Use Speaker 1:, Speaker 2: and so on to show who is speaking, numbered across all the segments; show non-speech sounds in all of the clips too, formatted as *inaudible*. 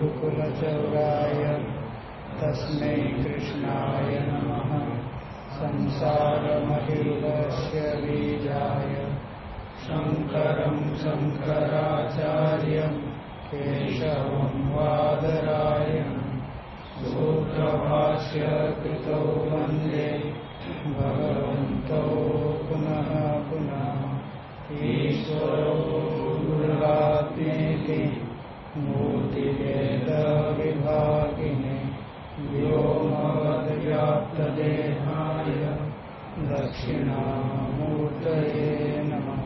Speaker 1: गोकुलचौराय तस्मै कृष्णाय नमः। संसारमहिर्वस्य बीजाय शङ्करं शङ्कराचार्यं केशवं वादराय सूत्रभाष्य कृतौ वंदे भगवन्तौ पुनः पुनः। ईश्वरो गुरुरात्मेति मूर्तिवेदविभागिने व्योमवद्व्याप्तदेहाय दक्षिणामूर्तये नमः।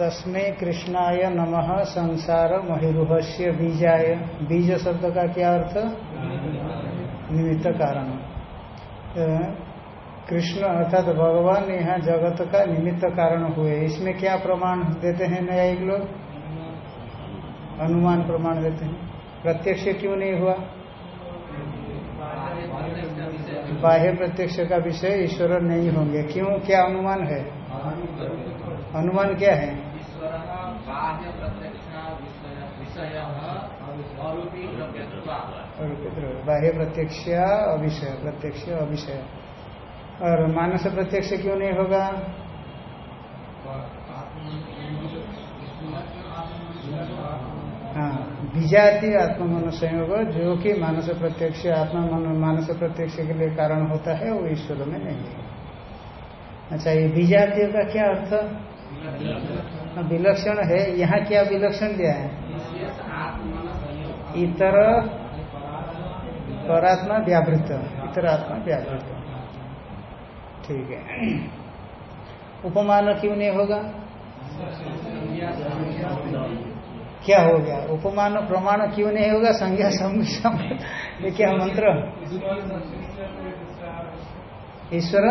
Speaker 1: तस्मै कृष्णाय नमः। संसार महिरुहस्य बीजाय। बीज शब्द का क्या अर्थ? निमित्त कारण। कृष्ण अर्थात तो भगवान यहाँ जगत का निमित्त कारण हुए। इसमें क्या प्रमाण देते हैं न्यायिक लोग? अनुमान प्रमाण देते हैं। प्रत्यक्ष क्यों नहीं हुआ? बाह्य प्रत्यक्ष का विषय ईश्वर नहीं होंगे। क्यों? क्या अनुमान है? अनुमान क्या है? बाह्य प्रत्यक्ष अविषय। प्रत्यक्ष अविषय। और मानस प्रत्यक्ष क्यों नहीं होगा? हाँ विजाति आत्मा मन संयोग जो कि मानस प्रत्यक्ष, आत्मा मानस प्रत्यक्ष के लिए कारण होता है, वो ईश्वर में नहीं है। अच्छा ये विजातीय का क्या अर्थ? विलक्षण है। यहाँ क्या विलक्षण दिया है? इतर परात्मा व्यावृत। इतर आत्मा व्यावृत। ठीक है। उपमान क्यों नहीं होगा? क्या हो गया? उपमान प्रमाण क्यों नहीं होगा? संज्ञा सम ये क्या मंत्र? ईश्वर?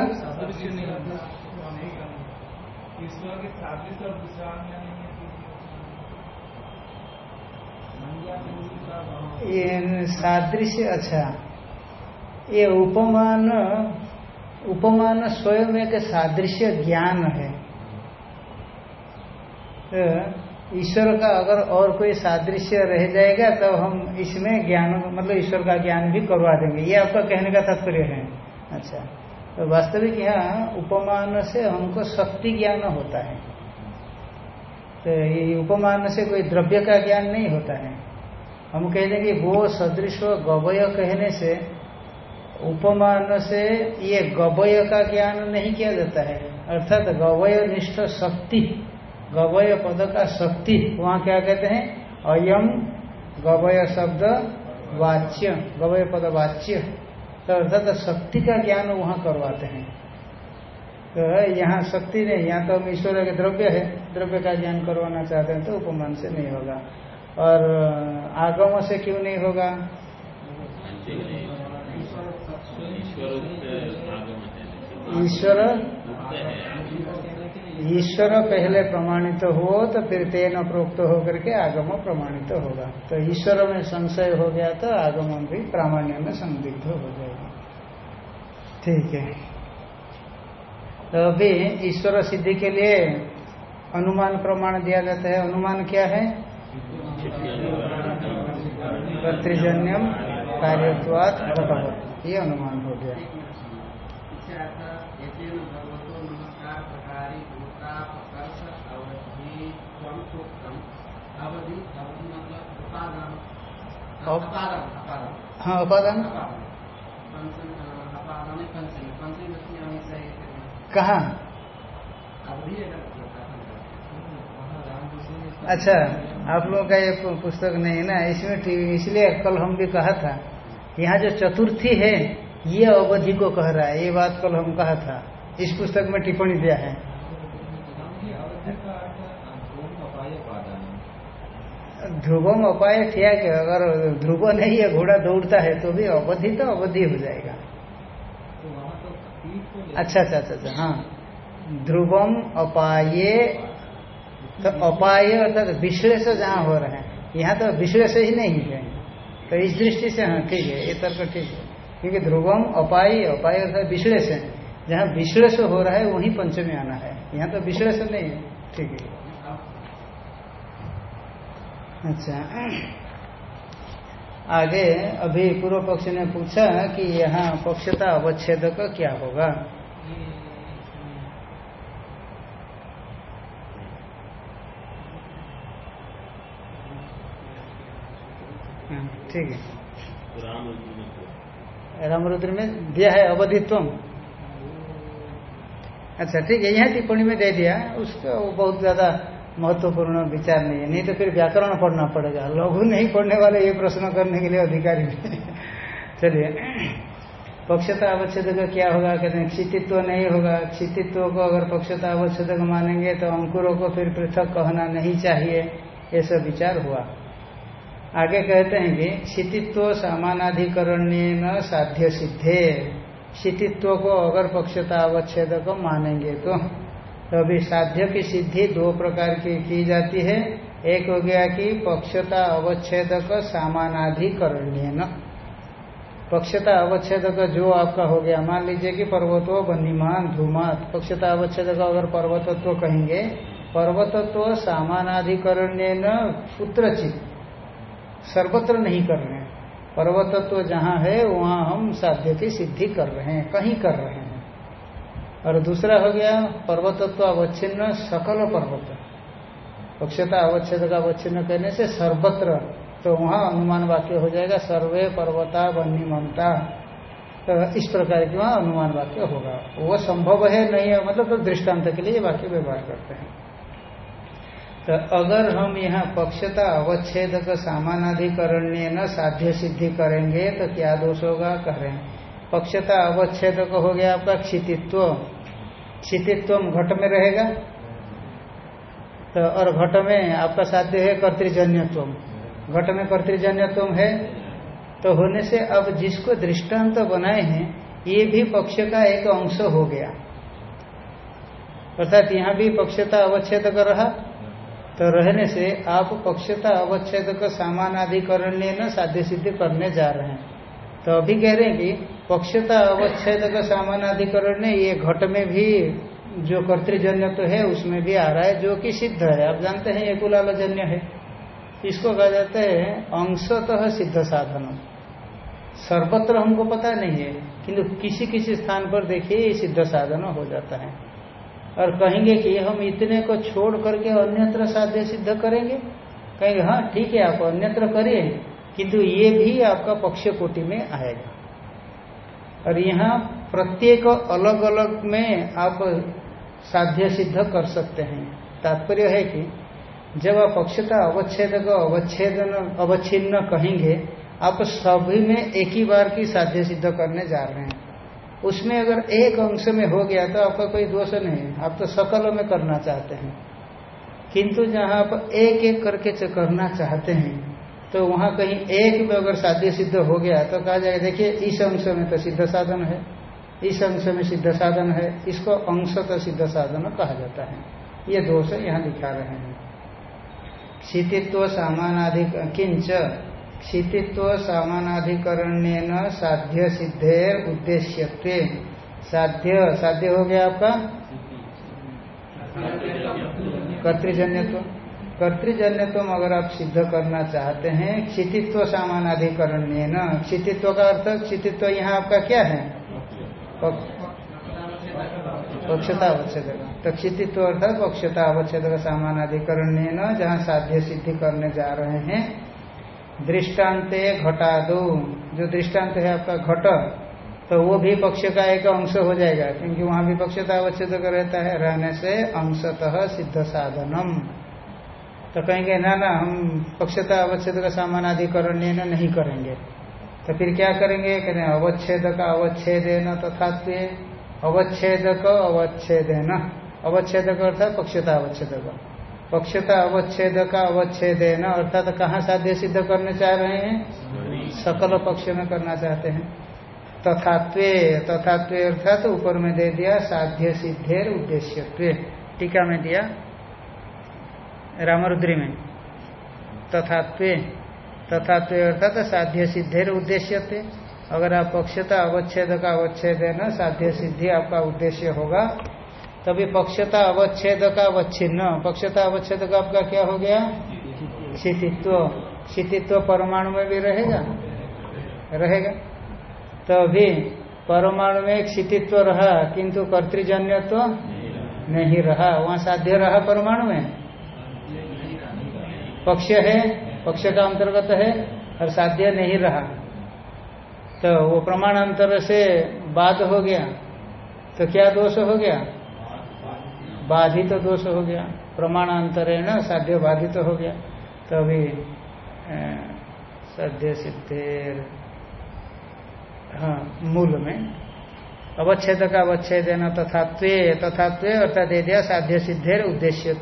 Speaker 1: ये सादृश्य अच्छा। ये उपमान उपमान स्वयं एक सादृश्य ज्ञान है। ईश्वर का अगर और कोई सादृश्य रह जाएगा तो हम इसमें ज्ञान मतलब ईश्वर का ज्ञान भी करवा देंगे। ये आपका कहने का तात्पर्य है। अच्छा। तो वास्तविक यहाँ उपमान से हमको शक्ति ज्ञान होता है। तो ये उपमान से कोई द्रव्य का ज्ञान नहीं होता है। हम कह देंगे वो सदृश गवय कहने से उपमान से ये गवय का ज्ञान नहीं किया जाता है। अर्थात गवय निष्ठ शक्ति, गवय पद का शक्ति, वहाँ क्या कहते हैं? अयम गवय शब्द वाच्य, गवय पद वाच्य। तो अर्थात शक्ति का ज्ञान वहाँ करवाते हैं। तो यहाँ शक्ति नहीं, यहाँ तो हम ईश्वर के द्रव्य है, द्रव्य का ज्ञान करवाना चाहते हैं तो उपमान से नहीं होगा। और आगम से क्यों नहीं होगा? ईश्वर? ईश्वर पहले प्रमाणित तो हो तो फिर तेन प्रोक्त होकर के आगम प्रमाणित तो होगा। तो ईश्वर में संशय हो गया तो आगम भी प्रामाण्य में संदिग्ध हो जाएगा। ठीक है। तो अभी ईश्वर सिद्धि के लिए अनुमान प्रमाण दिया जाता है। अनुमान क्या है? कर्तजन्यम, कार्यत्वात घटवत ये अनुमान हो गया। हाँ उपादान कहाँ? अच्छा आप लोगों का ये पुस्तक नहीं ना इसमें इसलिए कल हम भी कहा था। यहाँ जो चतुर्थी है, ये अवधि को कह रहा है। ये बात कल हम कहा था। इस पुस्तक में टिप्पणी दिया है। ध्रुवम अपाय क्या कि अगर ध्रुव नहीं है, घोड़ा दौड़ता है तो भी अवधि तो अवधि हो जाएगा। अच्छा अच्छा अच्छा अच्छा हाँ। ध्रुवम अपाये तो अपाय अर्थात विश्लेष जहाँ हो रहे हैं। यहाँ तो विश्लेष ही नहीं है। तो इस दृष्टि से हाँ ठीक है, ये तर्क ठीक है। क्योंकि ध्रुवम अपाय अपाय अर्थात विश्लेषण। जहाँ विश्लेषण हो रहा है, वहीं पंचमी आना है। यहाँ तो विश्लेषण नहीं है। ठीक है। अच्छा। आगे, अभी पूर्व पक्ष ने पूछा कि यहाँ पक्षता अवच्छेद का क्या होगा हाँ, ठीक है। रामरुद्र में दिया है अवधित्व अच्छा ठीक है, यहाँ टिप्पणी में दे दिया, उसका बहुत ज़्यादा महत्वपूर्ण विचार नहीं है, नहीं तो फिर व्याकरण पढ़ना पड़ेगा, लघु नहीं पढ़ने वाले ये प्रश्न करने के लिए अधिकारी चलिए, पक्षता अवच्छेद का क्या होगा, कहते हैं, क्षितित्व नहीं होगा, क्षितित्व को अगर पक्षता अवच्छेद मानेंगे तो अंकुरों को फिर पृथक कहना नहीं चाहिए सब विचार हुआ। आगे कहते हैं कि क्षितित्व सामानाधिकरण्य साध्य सिद्धे। क्षितित्व को अगर पक्षता अवच्छेद को मानेंगे तो। तो अभी साध्य की सिद्धि दो प्रकार की की जाती है। एक हो गया कि पक्षता अवच्छेदक सामानाधिकरण्य न पक्षता अवच्छेदक जो आपका हो गया, मान लीजिए कि पर्वतो बनीमान धूमात। पक्षता अवच्छेदक अगर पर्वतत्व कहेंगे, पर्वतत्व सामानाधिकरण्य न पुत्रचित। सर्वत्र नहीं कर रहे हैं। पर्वतत्व जहाँ है, वहाँ हम साध्य की सिद्धि कर रहे हैं, कहीं कर रहे हैं। और दूसरा हो गया पर्वतत्व अवच्छिन्न सकल पर्वत। पक्षता अवच्छेद का अवच्छिन्न कहने से सर्वत्र तो वहाँ अनुमान वाक्य हो जाएगा, सर्वे पर्वता वन्य ममता तो इस प्रकार की वहाँ अनुमान वाक्य होगा। वो संभव है, नहीं है मतलब तो दृष्टांत के लिए वाक्य व्यवहार करते हैं। तो अगर हम यहाँ पक्षता अवच्छेद का सामानाधिकरण्य न साध्य सिद्धि करेंगे तो क्या दोष होगा? कह रहे हैं, पक्षता अवच्छेद हो गया आपका क्षितित्व। क्षितित्व घट में रहेगा? तो और घट में आपका साध्य है कर्तृजन्यत्व घट में कर्तृजन्यत्व है? तो होने से अब जिसको दृष्टांत तो बनाए हैं, ये भी पक्ष का एक अंश हो गया। अर्थात यहाँ भी पक्षता अवच्छेद कर रहा। तो रहने से आप पक्षता अवच्छेद का सामानाधिकरण्य न साध्य सिद्धि करने जा रहे हैं। तो अभी कह रहे हैं कि पक्षता अवच्छेद का सामानाधिकरण, ये घट में भी जो कर्तृजन्य तो है, उसमें भी आ रहा है, जो कि सिद्ध है। आप जानते हैं ये कुलालजन्य है। इसको कहा जाता है, अंशतः सिद्ध साधन सर्वत्र हमको पता नहीं है, किंतु किसी किसी स्थान पर देखिए, ये सिद्ध साधन हो जाता है। और कहेंगे कि हम इतने को छोड़ करके अन्यत्र साध्य सिद्ध करेंगे? कहेंगे हाँ ठीक है, आप अन्यत्र करिए, किंतु ये भी आपका पक्ष कोटि में आएगा। और यहाँ प्रत्येक अलग अलग में आप साध्य सिद्ध कर सकते हैं। तात्पर्य है कि जब आप पक्षता अवच्छेद को अवच्छिन्न कहेंगे, आप सभी में एक ही बार की साध्य सिद्ध करने जा रहे हैं। उसमें अगर एक अंश में हो गया तो आपका कोई दोष नहीं। आप तो सकलों में करना चाहते हैं। किंतु जहाँ आप एक एक करके करना चाहते हैं तो वहाँ कहीं एक में अगर साध्य सिद्ध हो गया तो कहा जाएगा देखिए, इस अंश में तो सिद्ध साधन है। इस अंश में सिद्ध साधन है। इसको अंश तो सिद्ध साधन कहा जाता है। ये दोष यहाँ दिखा रहे हैं। क्षितित्व सामानाधिक किंच क्षितित्व सामानाधिकरण्य न साध्य सिद्धेर उद्देश्य साध्य साध्य हो गया आपका? कर्तृजन्यत्व। कर्तृजन्यत्व अगर आप सिद्ध करना चाहते हैं क्षितित्व सामानाधिकरण्य न क्षितित्व का अर्थ, क्षितित्व यहाँ आपका क्या है? पक्षता अवच्छेद तो क्षितित्व अर्थात पक्षता अवच्छेद सामानाधिकरण्य न जहाँ साध्य सिद्धि करने जा रहे हैं दृष्टांत घटा दो जो दृष्टांत है आपका घट तो वो भी पक्ष का एक अंश हो जाएगा, क्योंकि वहाँ भी पक्षता अवच्छेद रहता है, रहने से अंशतः सिद्ध साधनम तो कहेंगे, ना ना, हम पक्षता अवच्छेद का सामान अधिकरण नहीं करेंगे। तो फिर क्या करेंगे? कहें अवच्छेद का अवच्छेद न तथा अवच्छेद का अवच्छेद न अवच्छेद अर्थात पक्षता अवच्छेद का पक्षता अवच्छेद का अवच्छेद न अर्थात तो कहाँ साध्य सिद्ध करने चाह रहे हैं? सकल पक्ष में करना चाहते हैं। तथात्व तथात्व अर्थात तो ऊपर में दे दिया, साध्य सिद्धेर उद्देश्य टीका में दिया, रामरुद्री में। तथात्व तथात्व अर्थात साध्य सिद्धेर उद्देश्य अगर आप पक्षता अवच्छेद का अवच्छेद है ना साध्य सिद्धि आपका उद्देश्य होगा। तभी पक्षता अवच्छेद का अवच्छिन्न। पक्षता अवच्छेद का आपका क्या हो गया? शिथित्व शिथित्व परमाणु में भी रहेगा? रहेगा। तो अभी परमाणु में एक शिथित्व रहा, किंतु कर्तृजन्य तो नहीं रहा। वहाँ साध्य रहा परमाणु में? पक्ष है, पक्ष का अंतर्गत है, और साध्य नहीं रहा। तो वो प्रमाणांतर से बाध हो गया। तो क्या दोष हो गया? बाधित तो दोष हो गया प्रमाणांतर ना साध्य बाधित तो हो गया तो अभी साध्य सिद्धेर हाँ मूल में अवच्छेद का अवच्छेद न तथात्व अर्थात दे दिया साध्य सिद्धेर उद्देश्य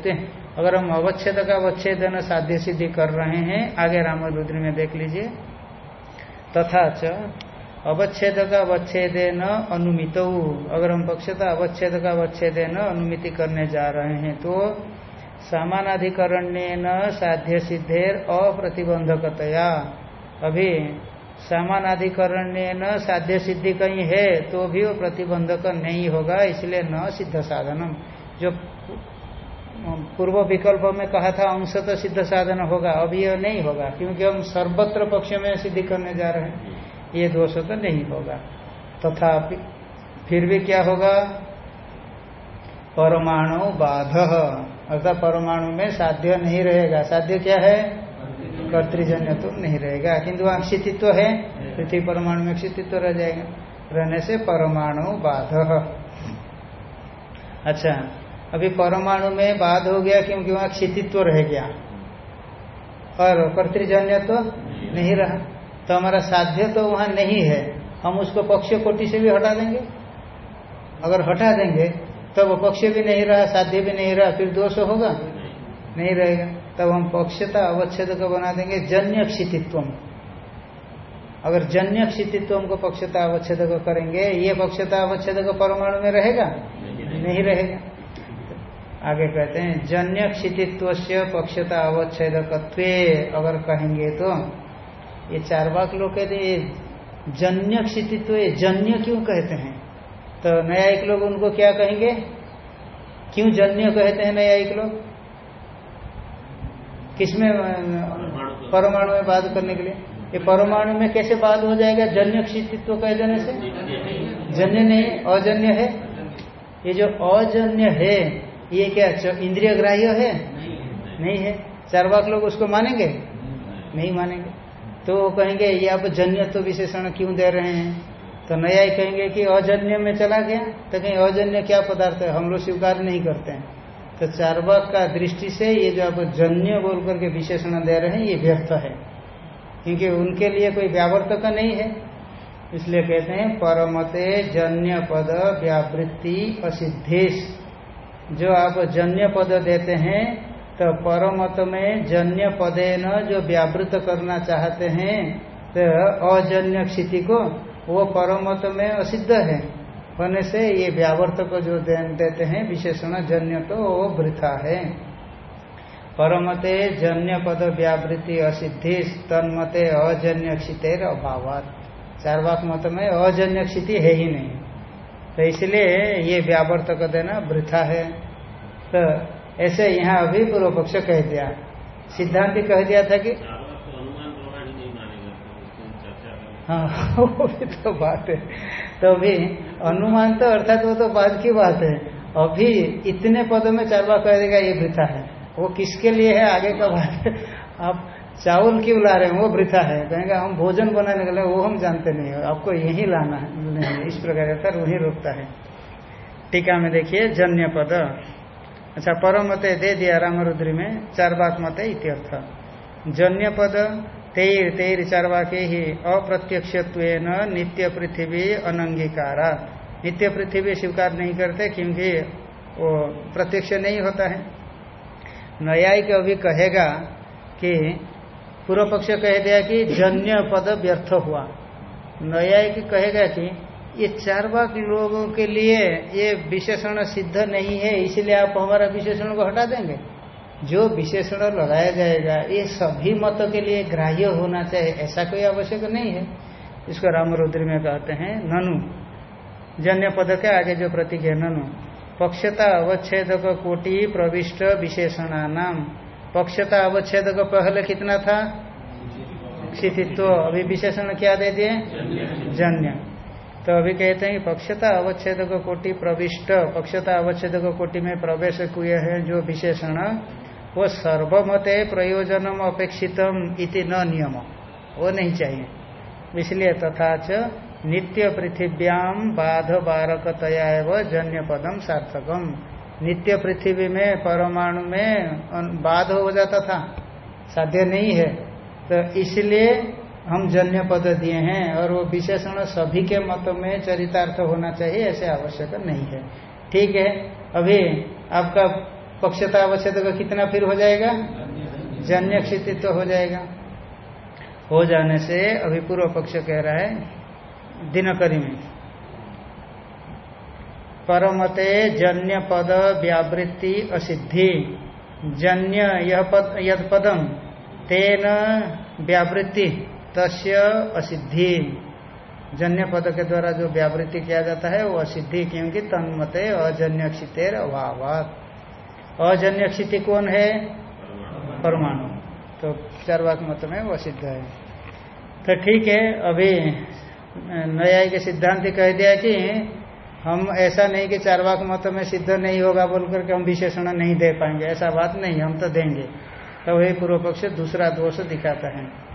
Speaker 1: अगर हम अवच्छेद का अवच्छेद साध्य सिद्धि कर रहे हैं, आगे रामरुद्री में देख लीजिए। तथा च अवच्छेद का अवच्छेद न अनुमित। अगर हम पक्षता अवच्छेद का अवच्छेद न अनुमिति करने जा रहे हैं। तो सामानाधिकरण्य न साध्य सिद्धेर अप्रतिबंधकतया। अभी सामानाधिकरण्य न साध्य सिद्धि कहीं है तो भी वो प्रतिबंधक नहीं होगा, इसलिए न सिद्ध साधनम। जो पूर्व विकल्प में कहा था अंश तो सिद्ध साधन होगा अभी यह नहीं होगा, क्योंकि हम सर्वत्र पक्ष में सिद्धि करने जा रहे हैं। ये दोष तो नहीं होगा। तथा फिर भी क्या होगा? परमाणु बाध। अर्थात परमाणु में साध्य नहीं रहेगा। साध्य क्या है? कर्तजन्य तो नहीं रहेगा। किंतु वहाँ क्षितित्व तो है। पृथ्वी परमाणु में क्षितित्व तो रह जाएगा। रहने से परमाणु बाध। अच्छा अभी परमाणु में बाध हो गया क्योंकि वहाँ क्षितित्व तो रह गया। और कर्तृजन्य तो नहीं रहा। तो हमारा साध्य तो वहाँ नहीं है। हम उसको पक्ष कोटि से भी हटा देंगे। अगर हटा देंगे तब तो पक्ष भी नहीं रहा, साध्य भी नहीं रहा, फिर दोष होगा? नहीं रहेगा। तब हम पक्षता अवच्छेद को बना देंगे जन्य क्षितित्व अगर जन्य क्षितित्व को पक्षता अवच्छेद को करेंगे, ये पक्षता अवच्छेद को परमाणु में रहेगा? नहीं रहेगा। आगे कहते हैं जन्य क्षितित्व से पक्षता अवच्छेद अगर कहेंगे तो ये चार बाक लोग कहते हैं ये जन्य क्षितित्व ये जन्य क्यों कहते हैं? तो नया एक लोग उनको क्या कहेंगे? क्यों जन्य कहते हैं नया एक लोग? किसमें परमाणु। में बात करने के लिए? ये परमाणु में कैसे बात हो जाएगा जन्य क्षितित्व कह देने से? जन्य नहीं अजन्य है? ये जो अजन्य है ये क्या इंद्रिय ग्राह्य है? नहीं है। चारवाक लोग उसको मानेंगे? नहीं मानेंगे। तो वो कहेंगे, ये आप जन्य तो विशेषण क्यों दे रहे हैं? तो नया ही कहेंगे कि अजन्य में चला गया। तो कहीं, अजन्य क्या पदार्थ है? हम लोग स्वीकार नहीं करते हैं। तो चारवाक का दृष्टि से ये जो आप जन्य बोल करके विशेषण दे रहे हैं, ये व्यर्थ है। क्योंकि उनके लिए कोई व्यावर्तक नहीं है। इसलिए कहते हैं, परमते जन्य पद व्यावृत्ति असिद्धेश। जो आप जन्य पद देते हैं तो परमत में जन्य पदे न जो व्यावृत करना चाहते हैं तो अजन्य क्षिति को, वो परमत में असिद्ध है। होने से ये व्यावर्त को जो देते हैं, विशेषण जन्य तो वो वृथा है। परमते जन्य पद व्यावृत्ति असिद्धि, तन्मते अजन्य क्षितेर अभाव चार वाक मत में अजन्य क्षिति है ही नहीं। तो इसलिए ये व्यावर्तक देना वृथा है। तो ऐसे यहाँ अभी पूर्व पक्ष कह दिया। सिद्धांत कह दिया था कि हाँ *laughs* वो तो बात है। तो अभी अनुमान तो अर्थात वो तो बाद की बात है। अभी इतने पदों में चार बार कह देगा, ये वृथा है। वो किसके लिए है? आगे का बात है। आप चावल क्यों ला रहे हैं, वो वृथा है। कहेंगे, हम भोजन बनाने के लिए, वो हम जानते नहीं हो। आपको यही लाना है। इस प्रकार वही रोकता है। टीका में देखिए, जन्य पद। अच्छा परम मत दे दिया रामरुद्री में चार बात मत इत्यर्थ। जन्य पद तेर तेर चार वाक्य ही अप्रत्यक्ष नित्य पृथ्वी अनंगीकारा। नित्य पृथ्वी स्वीकार नहीं करते क्योंकि वो प्रत्यक्ष नहीं होता है। न्यायिक अभी कहेगा कि पूर्व पक्ष कह दिया कि जन्य पद व्यर्थ हुआ। न्यायिक कहेगा कि ये चार बाग लोगों के लिए ये विशेषण सिद्ध नहीं है, इसलिए आप हमारा विशेषण को हटा देंगे। जो विशेषण लगाया जाएगा, ये सभी मतों के लिए ग्राह्य होना चाहिए, ऐसा कोई आवश्यक नहीं है। इसको रामरुद्र में कहते हैं, ननु। जन्य पद के आगे जो प्रतीक है, ननु। पक्षता अवच्छेद कोटि प्रविष्ट विशेषणा नाम। पक्षता अवच्छेद पहले कितना था? क्षितित्व। अभी विशेषण क्या दे दिए? जन्य। तो अभी कहते हैं कि पक्षता अवच्छेद कोटि प्रविष्ट, पक्षता अवच्छेद कोटि में प्रवेश हुए हैं जो विशेषण। वो सर्वमते प्रयोजनम अपेक्षितम इति न नियम। वो नहीं चाहिए। इसलिए तथा च नित्य पृथिव्याम बाध बारकतया जन्य पदम सार्थकम। नित्य पृथ्वी में, परमाणु में बाध हो जाता था। साध्य नहीं है। तो इसलिए हम जन्य पद दिए हैं और वो विशेषण सभी के मत में चरितार्थ होना चाहिए, ऐसे आवश्यक नहीं है। ठीक है? अभी आपका पक्षता अवच्छेद का कितना फिर हो जाएगा? जन्य क्षितित्व हो जाएगा। हो जाने से अभी पूर्व पक्ष कह रहा है, दिनकरी में। परमते जन्य पद व्यावृत्ति असिद्धि। जन्य यह पद, यद पदम तेन व्यावृत्ति। तस्य असिद्धि। जन्य पद के द्वारा जो व्यावृत्ति किया जाता है, वो असिद्धि क्योंकि तन्मते अजन्य क्षितेर अभावात। अजन्य क्षिति कौन है? परमाणु। तो चारवाक मत में वो सिद्ध है। तो ठीक है, अभी नया के सिद्धांत कह दिया कि हम ऐसा नहीं कि चारवाक मत में सिद्ध नहीं होगा बोल करके हम विशेषण नहीं दे पाएँगे, ऐसा बात नहीं, हम तो देंगे। तो वही पूर्व पक्ष दूसरा दोष दिखाता है।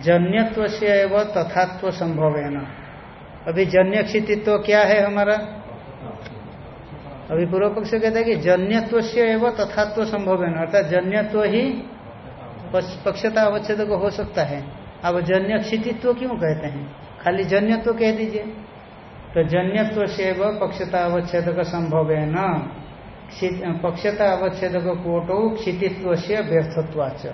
Speaker 1: जन्यत्व से एवं तथात्व संभव है ना अभी जन्य क्षितित्व क्या है हमारा? अभी पूर्व पक्ष कहता है कि जन्यत्व से एवं तथात्व संभव है ना अर्थात जन्यत्व ही पक्षता अवच्छेद को हो सकता है। अब जन्य क्षितित्व क्यों कहते हैं? खाली जन्यत्व कह दीजिए। तो जन्यत्व से पक्षता अवच्छेद का संभव है न पक्षता अवच्छेद कोटो क्षितित्व से व्यर्थत्वाच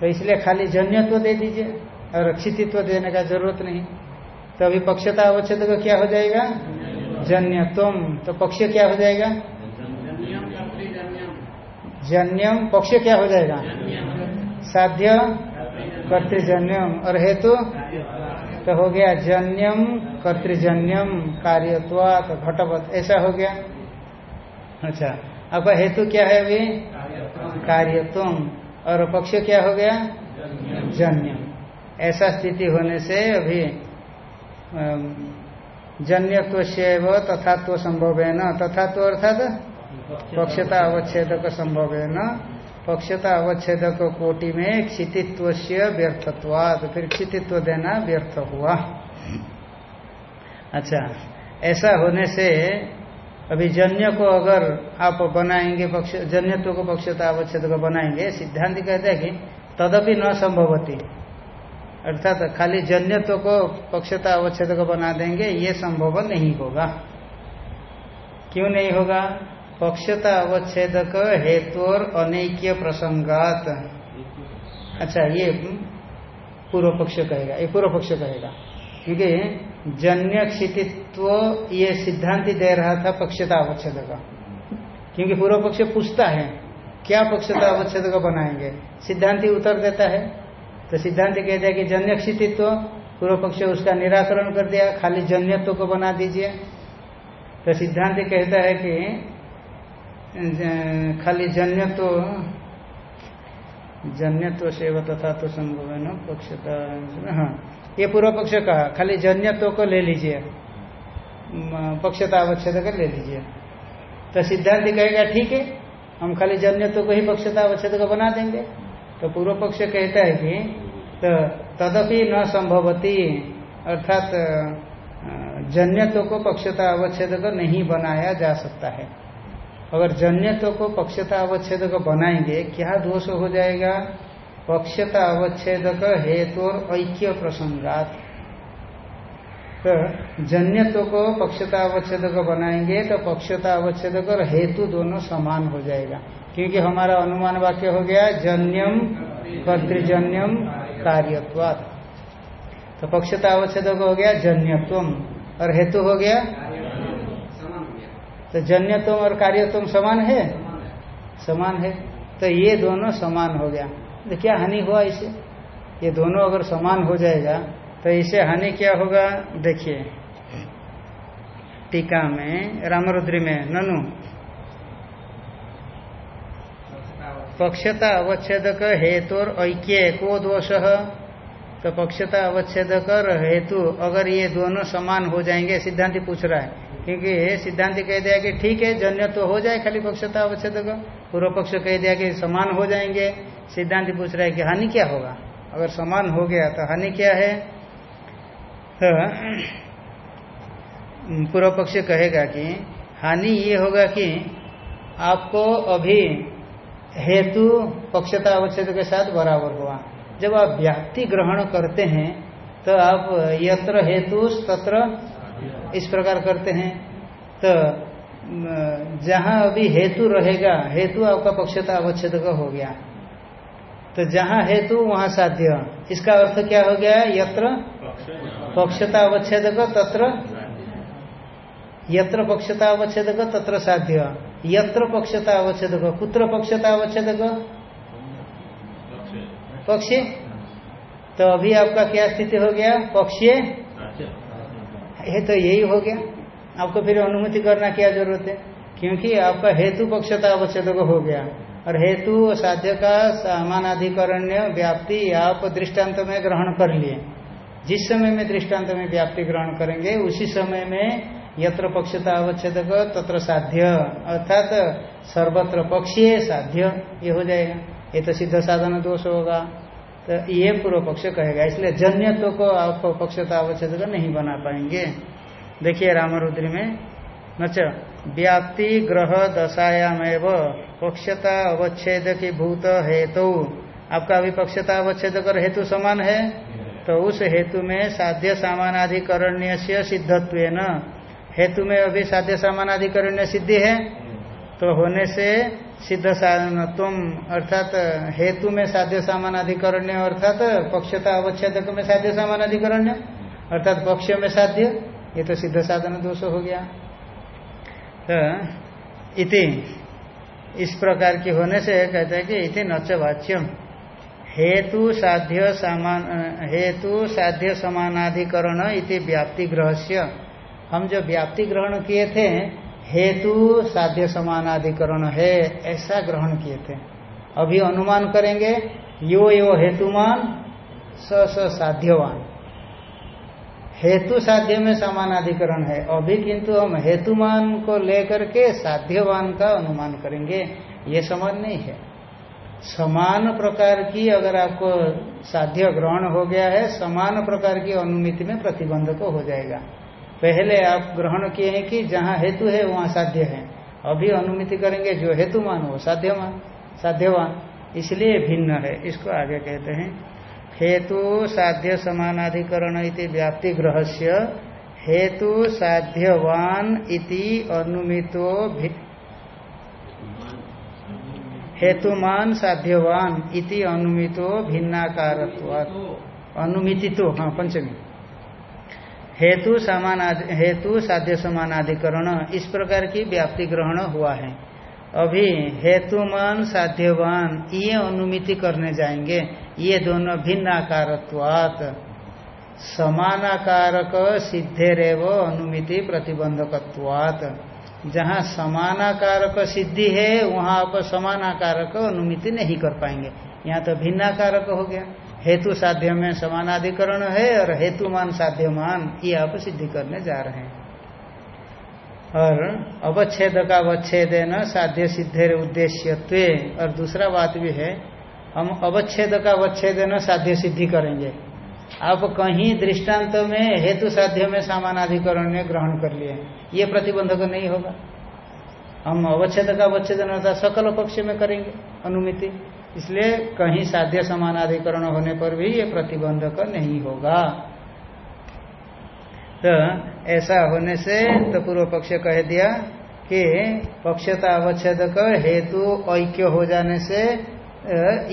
Speaker 1: तो इसलिए खाली जन्यत्व दे दीजिए, और क्षितित्व देने का ज़रूरत नहीं। तो अभी पक्षता अवच्छेद का क्या हो जाएगा? जन्यत्व तो पक्ष क्या हो जाएगा? जन्यम। पक्ष क्या हो जाएगा? साध्य कर्तृजन्यम। और हेतु? तो हो गया जन्यम, कर्तृजन्यम, कार्यत्वात, घटवत। ऐसा हो गया। अच्छा। अब हेतु क्या है अभी? कार्यत्व और पक्ष क्या हो गया? जन्य। ऐसा स्थिति होने से अभी जन्यत्व से तथात्व संभव है न तथात्व अर्थात पक्षता अवच्छेदक संभव है न पक्षता अवच्छेद कोटि में क्षितित्व से व्यर्थत्वाद फिर क्षितित्व देना व्यर्थ हुआ। अच्छा ऐसा होने से अभी जन्य को अगर आप बनाएँगे, पक्ष, जन्यत्व को पक्षता अवच्छेद को बनाएँगे, सिद्धांत कहते हैं कि तदपि न संभवती। अर्थात खाली जन्यत्व को पक्षता अवच्छेद को बना देंगे, ये संभव नहीं होगा। क्यों नहीं होगा? पक्षता अवच्छेद हेतु और अनेक्य प्रसंगात। अच्छा ये पूर्व पक्ष कहेगा, ये पूर्व पक्ष कहेगा। क्योंकि जन्य क्षितित्व ये सिद्धांति दे रहा था पक्षता अवच्छेद का क्योंकि पूर्व पक्ष पूछता है, क्या पक्षता अवच्छेद का बनाएँगे? सिद्धांति उत्तर देता है। तो सिद्धांत कहता है कि जन्य क्षितित्व पूर्व पक्ष उसका निराकरण कर दिया, खाली जन्यत्व को बना दीजिए। तो सिद्धांत कहता है कि खाली जन्यत्व जन्यत्व से तथा तो संभव है न पक्षता हाँ। ये पूर्व पक्ष कहा, खाली जन्यत्व को ले लीजिए। पक्षता अवच्छेद कर ले लीजिए। तो सिद्धांत कहेगा, ठीक है, हम खाली जन्यत्व को ही पक्षता अवच्छेद को बना देंगे। तो पूर्व पक्ष कहता है कि तो तदपि न संभवती, अर्थात जन्यत्व को पक्षता अवच्छेद को नहीं बनाया जा सकता है। अगर जन्यत्व को पक्षता अवच्छेद को बनाएँगे, क्या दोष हो जाएगा? पक्षता अवच्छेदक हेतु और ऐक्य प्रसंगात। तो जन्यत्व को पक्षता अवच्छेदक बनाएँगे तो पक्षता अवच्छेदक और हेतु दोनों समान हो जाएगा। क्योंकि हमारा अनुमान वाक्य हो गया, जन्यम कर्तृजन्यम कार्यत्वात। तो पक्षता अवच्छेद हो गया जन्यत्व और हेतु हो गया? तो जन्यत्व और कार्यत्व समान है? समान है। तो ये दोनों समान हो गया। तो क्या हानि हुआ इसे? ये दोनों अगर समान हो जाएगा तो इसे हानि क्या होगा? देखिए। टीका में, रामरुद्री में, ननु। पक्षता अवच्छेदक हेतु ऐक्य, को दोष? तो पक्षता अवच्छेदक और हेतु, अगर ये दोनों समान हो जाएँगे, सिद्धांत पूछ रहा है। क्योंकि सिद्धांत कह दिया कि ठीक है, जन्य तो हो जाए खाली पक्षता अवच्छेदक। पूर्व पक्ष कह दिया कि समान हो जाएँगे। सिद्धांत पूछ रहा है कि हानि क्या होगा? अगर समान हो गया तो हानि क्या है? तो *clears throat* पूर्व पक्ष कहेगा कि हानि ये होगा कि आपको अभी हेतु पक्षता अवच्छेद के साथ बराबर हुआ। जब आप व्याप्ति ग्रहण करते हैं तो आप यत्र हेतु तत्र इस प्रकार करते हैं। तो जहाँ अभी हेतु रहेगा, हेतु आपका पक्षता अवच्छेद का हो गया। तो जहाँ हेतु, वहाँ साध्य। इसका अर्थ क्या हो गया? यत्र पक्षता अवच्छेद तत्र यत्र पक्षता अवच्छेद तत्र साध्य। यत्र पक्षता अवच्छेद कुत्र पक्षता अवच्छेद पक्षी। तो अभी आपका क्या स्थिति हो गया? पक्षी। ये तो यही हो गया। आपको फिर अनुमति करना क्या ज़रूरत है? क्योंकि आपका हेतु पक्षता अवच्छेद हो गया। और हेतु साध्य का समानाधिकरण्य व्याप्ति आप दृष्टांत में ग्रहण कर लिए। जिस समय में दृष्टांत में व्याप्ति ग्रहण करेंगे, उसी समय में यत्र पक्षता अवच्छेद तत्र साध्य। अर्थात सर्वत्र पक्षीय साध्य, ये हो जाएगा। ये तो सिद्ध साधन दोष होगा। तो ये पूर्व पक्ष कहेगा। इसलिए जन्यत्व को आप पक्षता अवच्छेद नहीं बना पाएँगे। देखिए रामरुद्री में, नच, व्याप्ति ग्रह दशायाम पक्षता अवच्छेद की भूत हेतु। आपका अभी पक्षता अवच्छेद कर हेतु समान है? तो उस हेतु में साध्य सामानाधिकरण्य से सिद्धत्व हेतु में अभी साध्य सामानाधिकरण्य सिद्धि है? तो होने से सिद्ध साधन तुम अर्थात हेतु में साध्य सामानाधिकरण्य अर्थात पक्षता अवच्छेदक में साध्य सामान अधिकरण्य, अर्थात पक्ष में साध्य, ये तो सिद्ध साधन दोष हो गया। तो इति, इस प्रकार की होने से कहते हैं कि इति नच वाच्यम हेतु साध्य सामान, हेतु साध्य समानाधिकरण इति व्याप्ति ग्रहस्य। हम जो व्याप्ति ग्रहण किए थे हेतु साध्य समानाधिकरण है, ऐसा ग्रहण किए थे। अभी अनुमान करेंगे, यो यो हेतुमान, स स साध्यवान। हेतु साध्य में समानाधिकरण है, अभी किंतु हम हेतुमान को लेकर के साध्यवान का अनुमान करेंगे, ये समान नहीं है। समान प्रकार की अगर आपको साध्य ग्रहण हो गया है, समान प्रकार की अनुमिति में प्रतिबंधक हो जाएगा। पहले आप ग्रहण किए हैं कि जहाँ हेतु है, वहाँ साध्य है। अभी अनुमिति करेंगे, जो हेतु मान हो साध्यमान साध्यवान। इसलिए भिन्न है, इसको आगे कहते हैं। हेतु साध्य समानाधिकरण इति व्याप्ति ग्रहस्य, हेतु साध्यवान इति अनुमितो हेतुमान साध्यवान इति अनुमितो भिन्नाकार अनुमिति तो हाँ पंचमी। हेतु समान हेतु साध्य समानाधिकरण इस प्रकार की व्याप्ति ग्रहण हुआ है। अभी हेतुमान, साध्यवान, ये अनुमिति करने जाएँगे। ये दोनों भिन्न समानाकारक सिद्धेरेव अनुमिति प्रतिबंधकत्वात। जहाँ समानाकारक सिद्धि है, वहाँ आप समानाकारक अनुमिति नहीं कर पाएँगे। यहाँ तो भिन्नाकारक हो गया। हेतु साध्य में समानाधिकरण है और हेतुमान साध्यमान ये आप सिद्धि करने जा रहे हैं। और अवच्छेद का अवच्छेद न, साध्य सिद्धे उद्देश्य और दूसरा बात भी है, हम अवच्छेद का अवच्छेद न, साध्य सिद्धि करेंगे। आप कहीं दृष्टांत में हेतु साध्य में समानाधिकरण ग्रहण कर लिए ये प्रतिबंधक नहीं होगा। हम अवच्छेद का अवच्छेद सकल पक्ष में करेंगे अनुमिति। इसलिए कहीं साध्य समानाधिकरण होने पर भी ये प्रतिबंधक नहीं होगा। तो ऐसा होने से तो पूर्व पक्ष कह दिया कि पक्षता अवच्छेदक हेतु ऐक्य हो जाने से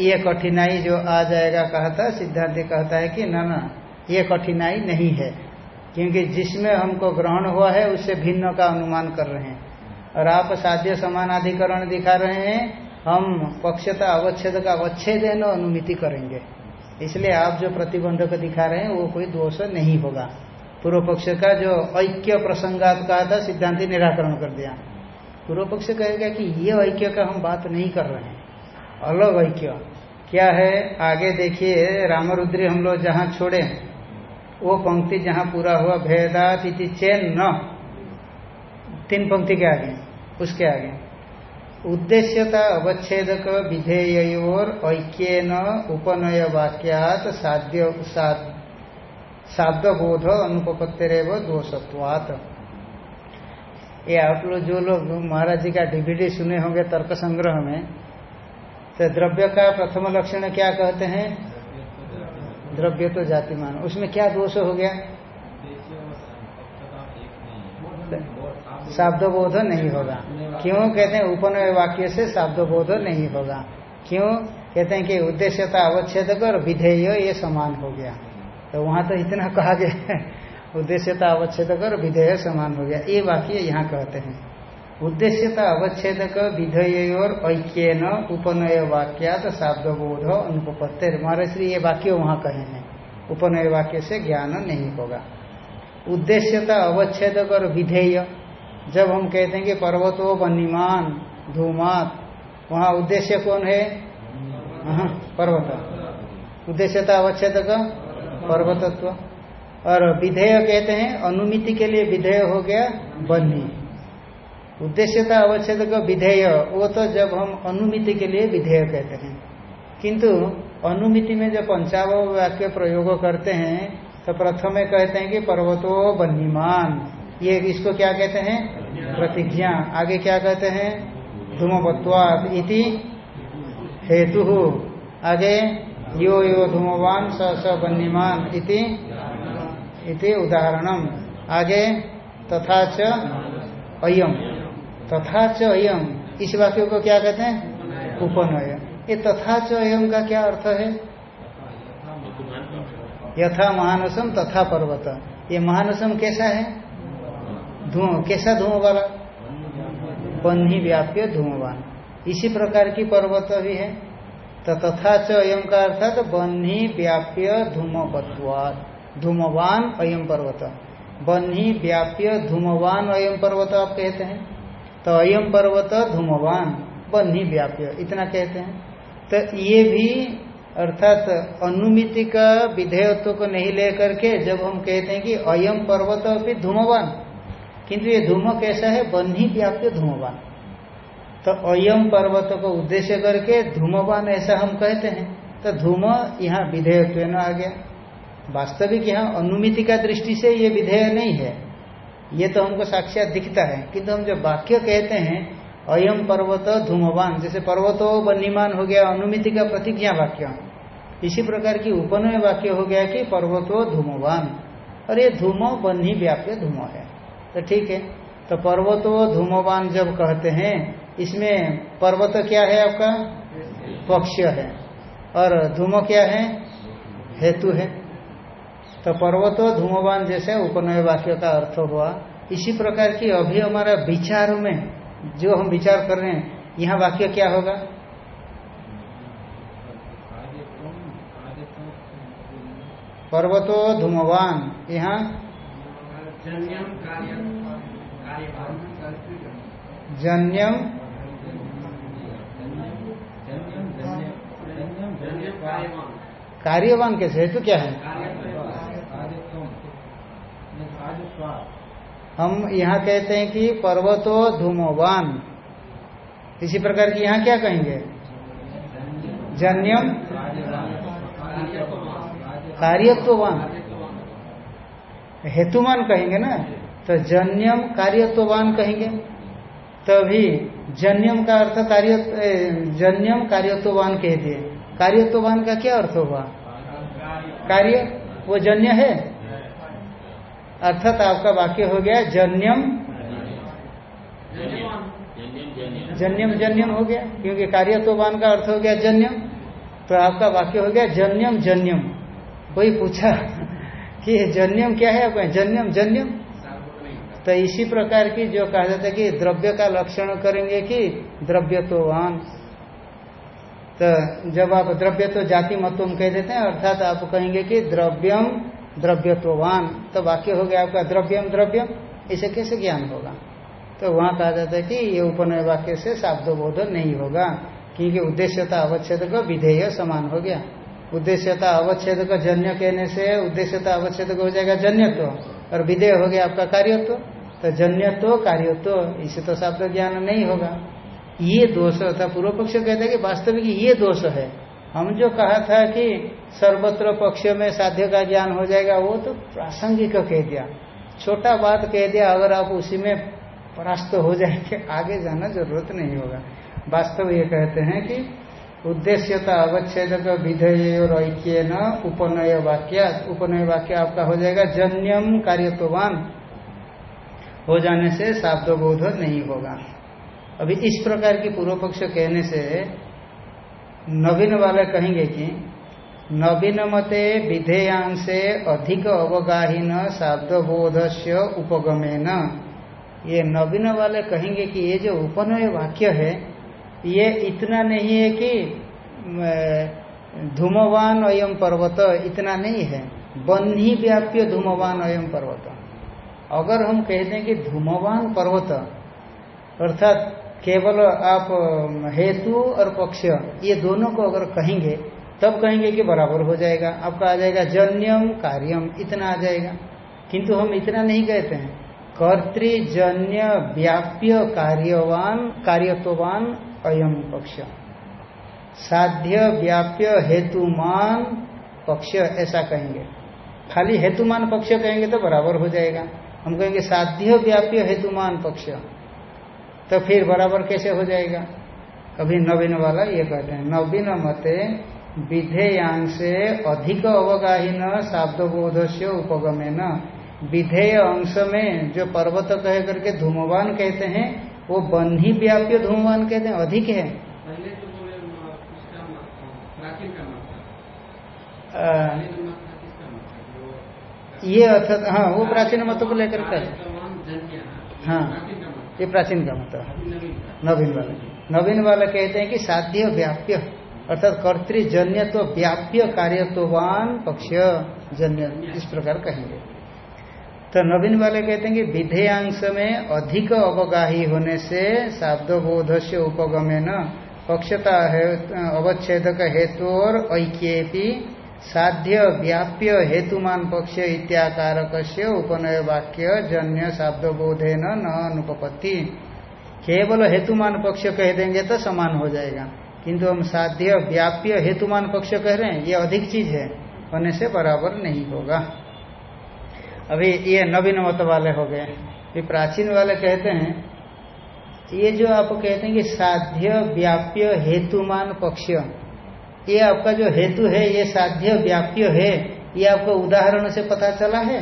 Speaker 1: ये कठिनाई जो आ जाएगा कहा था, सिद्धांत कहता है कि ना ना, ये कठिनाई नहीं है। क्योंकि जिसमें हमको ग्रहण हुआ है, उससे भिन्न का अनुमान कर रहे हैं। और आप साध्य समानाधिकरण दिखा रहे हैं हम पक्षता अवच्छेद का अवच्छेद अनुमिति करेंगे। इसलिए आप जो प्रतिबंधक दिखा रहे हैं, वो कोई दोष नहीं होगा। पूर्व पक्ष का जो ऐक्य प्रसंगात कहा था, सिद्धांति निराकरण कर दिया। पूर्व पक्ष कहेगा कि ये ऐक्य का हम बात नहीं कर रहे हैं। अलग ऐक्य। क्या है? आगे देखिए, रामरुद्री हम लोग जहाँ छोड़े वो पंक्ति जहाँ पूरा हुआ, भेदात इति चेन न तीन पंक्ति के आगे, उसके आगे। उद्देश्यता अवच्छेदक विधेय और ऐक्यन उपनय वाक्यात साध्य साध बोध अनुपत्तिरव दोषत्वात। ये आप लोग जो लोग महाराज जी का डीवीडी सुने होंगे तर्क संग्रह में तो द्रव्य का प्रथम लक्षण क्या कहते हैं? द्रव्य तो जातिमान। उसमें क्या दोष हो गया? शाब्द बोध नहीं होगा। क्यों कहते हैं उपनय वाक्य से शब्द बोध नहीं होगा? क्यों? कहते हैं कि उद्देश्यता अवच्छेद कर विधेय ये समान हो गया। तो वहाँ तो इतना कहा गया उद्देश्यता अवच्छेद कर विधेय समान हो गया। ये वाक्य यहाँ कहते हैं। उद्देश्यता अवच्छेदक विधेय और ऐक्य न उपनय वाक्यात शाब्द बोध अनुपत्ति महाराज ये वाक्य वहाँ कहे हैं। उपनय वाक्य से ज्ञान नहीं होगा। उद्देश्यता अवच्छेदक और विधेय जब हम कहते हैं कि पर्वतो बनीमान धूमात, वहाँ उद्देश्य कौन है? पर्वत। उद्देश्यता अवच्छेदक पर्वतत्व। और विधेय कहते हैं, अनुमिति के लिए विधेय हो गया बन्ही उद्देश्यता अवच्छेद का विधेय, वो तो जब हम अनुमिति के लिए विधेय कहते हैं। किंतु अनुमिति में जब पंचाव वाक्य प्रयोग करते हैं तो प्रथम कहते हैं कि पर्वतो बन्नीमान ये इसको क्या कहते हैं? प्रतिज्ञा। आगे क्या कहते हैं? धूमवत्वाद इति हेतु। आगे, यो यो धूमवान स स बन्नीमान इति इति उदाहरणम। आगे, तथा च अयम। तथा च अयम। इस वाक्य को क्या कहते हैं? उपनय ये तथा च अयम का क्या अर्थ है? यथा महानसम तथा पर्वत। ये महानसम कैसा है? धूम कैसा धूम वाला? बन्ही व्याप्य धूमवान इसी प्रकार की पर्वत भी है। तो तथा च अयम का अर्थात तो बन्ही व्याप्य धूमवत्वाद धूमवान अयम पर्वत। बन्ही व्याप्य धूमवान अयम पर्वत आप कहते हैं। तो अयम पर्वत धूमवान बन्ही व्याप्य, इतना कहते हैं। तो ये भी, अर्थात अनुमिति का विधेयत्व को नहीं लेकर के जब हम कहते हैं कि अयम पर्वत अभी धूमवान किंतु ये धूम कैसा है? बन्ही व्याप्य धूमवान। तो अयम पर्वत को उद्देश्य करके धूमवान ऐसा हम कहते हैं। तो धूम यहाँ विधेयत्व आ गया। वास्तविक यहाँ अनुमिति का दृष्टि से ये विधेय नहीं है। ये तो हमको साक्षात दिखता है। किंतु हम जब वाक्य कहते हैं, अयम पर्वत धूमवान, जैसे पर्वतो बन्नीमान हो गया, अनुमिति का प्रतिज्ञा वाक्य। इसी प्रकार की उपनय वाक्य हो गया कि पर्वतो धूमवान। और ये धूमो बन्ही व्याप्य धूमो है। तो ठीक है। तो पर्वतो धूमवान जब कहते हैं, इसमें पर्वत क्या है आपका? पक्ष है। और धूम क्या है? हेतु है। तो पर्वतो धूमवान जैसे उपनय वाक्य का अर्थ हुआ, इसी प्रकार की अभी हमारा विचार में जो हम विचार कर रहे हैं, यहाँ वाक्य क्या होगा? पर्वतो धूमवान, यहाँ जन्यम कार्यवान कैसे हेतु क्या है? हम यहाँ कहते हैं कि पर्वतो धूमोवान। इसी प्रकार की यहाँ क्या कहेंगे? जन्यम। कार्यत्ववान। हेतुमान कहेंगे ना? तो जन्यम कार्यत्ववान कहेंगे। तभी जन्यम का अर्थ कार्य जन्यम कार्यत्ववान कह दिए। कार्यत्ववान का क्या अर्थ हुआ? कार्य, वो जन्य है? अर्थात आपका वाक्य हो गया जन्यम। जन्यम जन्यम हो गया, क्योंकि कार्यत्वान का अर्थ हो गया जन्यम। तो आपका वाक्य हो गया जन्यम जन्यम। कोई पूछा? कि जन्यम क्या है? आपका जन्यम जन्यम। तो इसी प्रकार की जो कहा जाता है कि द्रव्य का लक्षण करेंगे कि द्रव्य तो वान तो जब आप द्रव्य तो जाति मतुम कह देते हैं, अर्थात आप कहेंगे कि द्रव्यम द्रव्यत्वान तो वाक्य हो गया आपका द्रव्यम द्रव्यम। इसे कैसे ज्ञान होगा? तो वहाँ कहा जाता है कि ये उपनय वाक्य से शाब्द बोध नहीं होगा, क्योंकि उद्देश्यता अवच्छेद का विधेय समान हो गया। उद्देश्यता अवच्छेद का जन्य कहने से उद्देश्यता अवच्छेद हो जाएगा जन्यत्व। और विधेय हो गया आपका कार्यत्व। तो जन्यत्व, कार्यत्व, इसे तो शाब्द ज्ञान नहीं होगा। ये दोष था पूर्व पक्ष कहते कि वास्तविक ये दोष है। हम जो कहा था कि सर्वत्र पक्ष में साध्य का ज्ञान हो जाएगा, वो तो प्रासंगिक कह दिया। छोटा बात कह दिया, अगर आप उसी में परास्त हो जाएँगे आगे जाना ज़रूरत नहीं होगा। वास्तव ये कहते हैं कि उद्देश्यता अवच्छेद विधेय और ऐक्य न उपनय वाक्य उपनय वाक्य आपका हो जाएगा जन्यम कार्यत्वान हो जाने से शाब्द बोध नहीं होगा। अभी इस प्रकार की पूर्व पक्ष कहने से नवीन वाले कहेंगे कि नवीन मते विधेयांशे अधिक अवगाहीन शाब्दबोध से उपगमे ये नवीन वाले कहेंगे कि ये जो उपनय वाक्य है ये इतना नहीं है कि धूमवान अयम पर्वत इतना नहीं है। बन्ही व्याप्य धूमवान अयम पर्वत। अगर हम कहते हैं कि धूमवान पर्वत, अर्थात केवल आप हेतु और पक्ष, ये दोनों को अगर कहेंगे, तब कहेंगे कि बराबर हो जाएगा। आपका आ जाएगा जन्यम, कार्यम, इतना आ जाएगा। किंतु हम इतना नहीं कहते हैं। कर्तृजन्य व्याप्य कार्यवान कार्यत्वान अयम पक्ष। साध्य व्याप्य हेतुमान पक्ष, ऐसा कहेंगे। खाली हेतुमान पक्ष कहेंगे तो बराबर हो जाएगा। हम कहेंगे साध्य व्याप्य हेतुमान पक्ष। तो फिर बराबर कैसे हो जाएगा? अभी नवीन वाला ये कहते हैं, नवीन मते विधेयांश अधिक अवगाही अवगाहीन शाब्दबोध से उपगमे न विधेय अंश में जो पर्वत कह करके धूमवान कहते हैं वो बन्ही व्याप्य धूमवान कहते हैं अधिक है। ये अर्थात हाँ वो प्राचीन मत को लेकर कर। हाँ। ये प्राचीन का मत नवीन वाला। नवीन वाला कहते हैं कि साध्य व्याप्य। अर्थात कर्तृजन्य तो व्याप्य कार्यत्वान पक्ष जन्य इस प्रकार कहेंगे। तो नवीन वाले कहते हैं कि विधेयांश में अधिक अवगाही होने से शाब्दबोध से उपगमे न पक्षता अवच्छेद हेतु और ऐक्य साध्य व्याप्य हेतुमान पक्ष इत्याकारक उपनय वाक्य जन्य शाब्द बोधे न अनुपत्ति केवल हेतुमान पक्ष कह देंगे तो समान हो जाएगा। किंतु हम साध्य व्याप्य हेतुमान पक्ष कह रहे हैं, ये अधिक चीज़ है, होने से बराबर नहीं होगा। अभी ये नवीन मत वाले हो गए। ये प्राचीन वाले कहते हैं, ये जो आप कहते हैं कि साध्य व्याप्य हेतुमान पक्ष ये आपका जो हेतु है, ये साध्य व्याप्य है, ये आपको उदाहरण से पता चला है?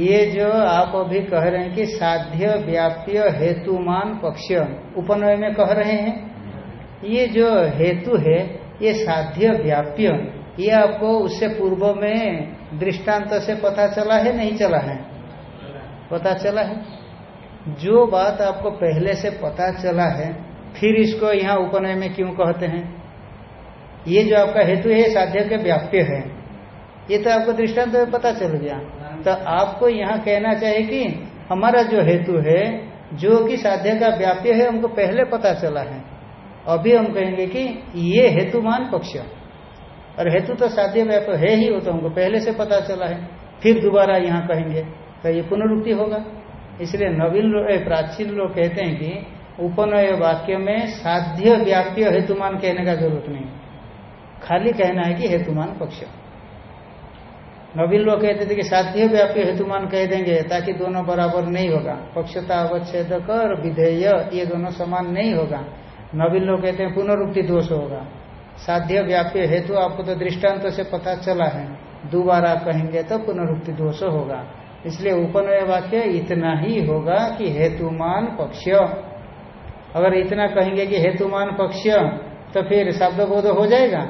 Speaker 1: ये जो आप अभी कह रहे हैं कि साध्य व्याप्य हेतुमान पक्ष उपनय में कह रहे हैं? ये जो हेतु है, ये साध्य व्याप्य, ये आपको उससे पूर्व में दृष्टांत से पता चला है, नहीं चला है? पता चला है। जो बात आपको पहले से पता चला है, फिर इसको यहाँ उपनय में क्यों कहते हैं? ये जो आपका हेतु है साध्य के व्याप्य है। ये तो आपको दृष्टांत में पता चल गया। तो आपको यहाँ कहना चाहिए कि हमारा जो हेतु है, जो कि साध्य का व्याप्य है, हमको पहले पता चला है। अभी हम कहेंगे कि ये हेतुमान पक्ष और हेतु तो साध्य व्याप्य है ही वो तो हमको पहले से पता चला है। फिर दोबारा यहाँ कहेंगे तो ये पुनरुक्ति होगा। इसलिए नवीन लोग प्राचीन लोग कहते हैं कि उपनय वाक्य में साध्य व्याप्य हेतुमान कहने का ज़रूरत नहीं। खाली कहना है कि हेतुमान पक्ष नवीन लोग कहते थे कि साध्य व्याप्य हेतुमान कह देंगे, ताकि दोनों बराबर नहीं होगा। पक्षता अवच्छेद कर विधेय, ये दोनों समान नहीं होगा। नवीन लोग कहते हैं, पुनरुक्ति दोष होगा। साध्य व्याप्य हेतु आपको तो दृष्टांत से पता चला है। दोबारा कहेंगे तो पुनरुक्ति दोष होगा। इसलिए उपनय वाक्य इतना ही होगा कि हेतुमान पक्ष। अगर इतना कहेंगे कि हेतुमान पक्ष तो फिर शब्द बोध हो जाएगा।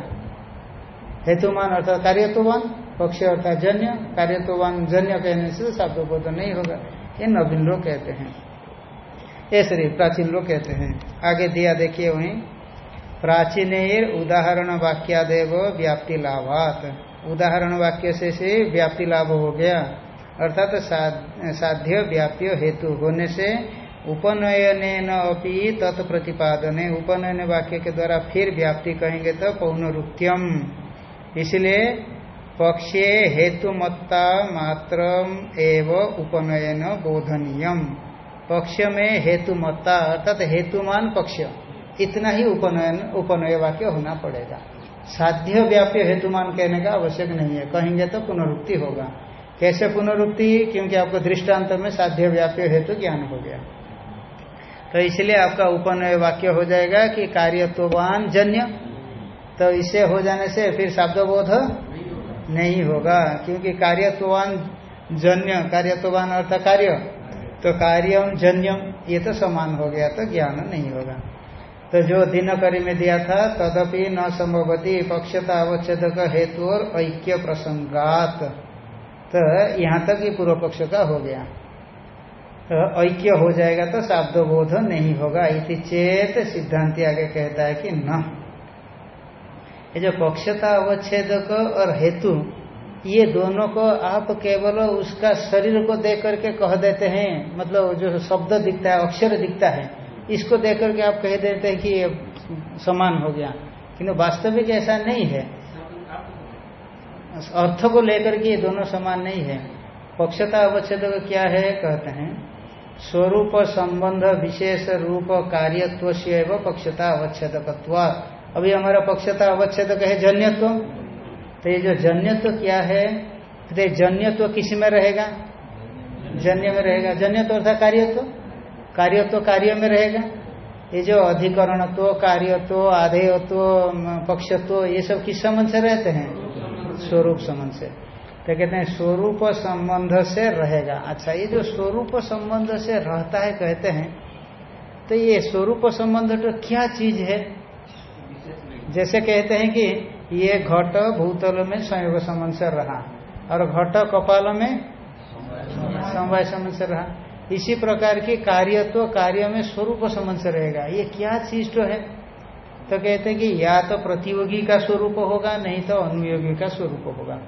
Speaker 1: हेतुमान अर्थात कार्यत्वान पक्ष अर्थात जन्य। कार्यत्वान जन्य कहने से शब्द बोध नहीं होगा। ये नवीन लोग कहते हैं। ऐसे प्राचीन लोग कहते हैं। आगे दिया देखिए वहीं प्राचीन उदाहरण वाक्यादेव व्याप्ति लाभात। उदाहरण वाक्य से से व्याप्ति लाभ हो गया। अर्थात साध्य व्याप्य हेतु होने से उपनयन अपनी तत्प्रतिपादन। उपनयन वाक्य के द्वारा फिर व्याप्ति कहेंगे तो पौनरुक्त्यम। इसलिए पक्षे हेतुमत्ता मात्र एव उपनयन बोधनीयम। पक्ष में हेतुमत्ता, अर्थात हेतुमान पक्ष, इतना ही उपनयन, उपनय वाक्य होना पड़ेगा। साध्य व्याप्य हेतुमान कहने का आवश्यक नहीं है। कहेंगे तो पुनरुक्ति होगा। कैसे पुनरुक्ति? क्योंकि आपको दृष्टांत में साध्य व्याप्य हेतु ज्ञान हो गया। तो इसलिए आपका उपनय वाक्य हो जाएगा कि कार्यत्वान जन्य। तो इसे हो जाने से फिर शब्दबोध नहीं होगा, क्योंकि कार्यत्वान जन्य कार्यत्वान अर्थ कार्य। तो कार्यम, जन्यम, ये तो समान हो गया तो ज्ञान नहीं होगा। तो जो दिनकरी में दिया था, तदपि न संभवती, पक्षता अवच्छेद का हेतु और ऐक्य प्रसंगात। तो यहाँ तक ये पूर्व पक्ष का हो गया। तो ऐक्य हो जाएगा तो शाब्द बोध नहीं होगा, इति चेत सिद्धांति आगे कहता है कि न। ये जो पक्षता अवच्छेदक और हेतु ये दोनों को आप केवल उसका शरीर को देख करके कह देते हैं मतलब जो शब्द दिखता है, अक्षर दिखता है, इसको देख करके आप कह देते हैं कि ये समान हो गया। किंतु वास्तविक ऐसा नहीं है। अर्थ को लेकर के ये दोनों समान नहीं है। पक्षता अवच्छेद क्या है कहते हैं, स्वरूप संबंध विशेष रूप कार्यत्व से पक्षता अवच्छेदकत्व अभी हमारा पक्षता अवच्छेद है जन्यत्व तो ये जो जन्यत्व क्या है? तो जन्यत्व किसमें रहेगा? जन्य में रहेगा। जन्यत्व अर्थात कार्यत्व? कार्यत्व कार्य में रहेगा। ये जो अधिकरणत्व, कार्यत्व, आधेयत्व पक्षत्व, ये सब किस संबंध से रहते हैं? स्वरूप संबंध से। तो कहते हैं? स्वरूप संबंध से रहेगा। अच्छा ये जो स्वरूप संबंध से रहता है, कहते हैं तो ये स्वरूप संबंध तो क्या चीज़ है? जैसे कहते हैं कि ये घट भूतल में संयोग संबंध से रहा। और घट कपाल में समवाय संबंध से रहा। इसी प्रकार की कार्य तो कार्य में स्वरूप संबंध से रहेगा। ये क्या चीज़ तो है? तो कहते हैं कि या तो प्रतियोगी का स्वरूप होगा, नहीं तो अनुयोगी का स्वरूप होगा।